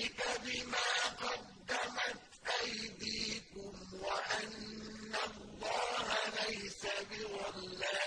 ذَٰلِكَ بِمَا قَدَّمَتْ أَيْدِيكُمْ وَأَنَّ اللَّهَ لَيْسَ بِظَلَّامٍ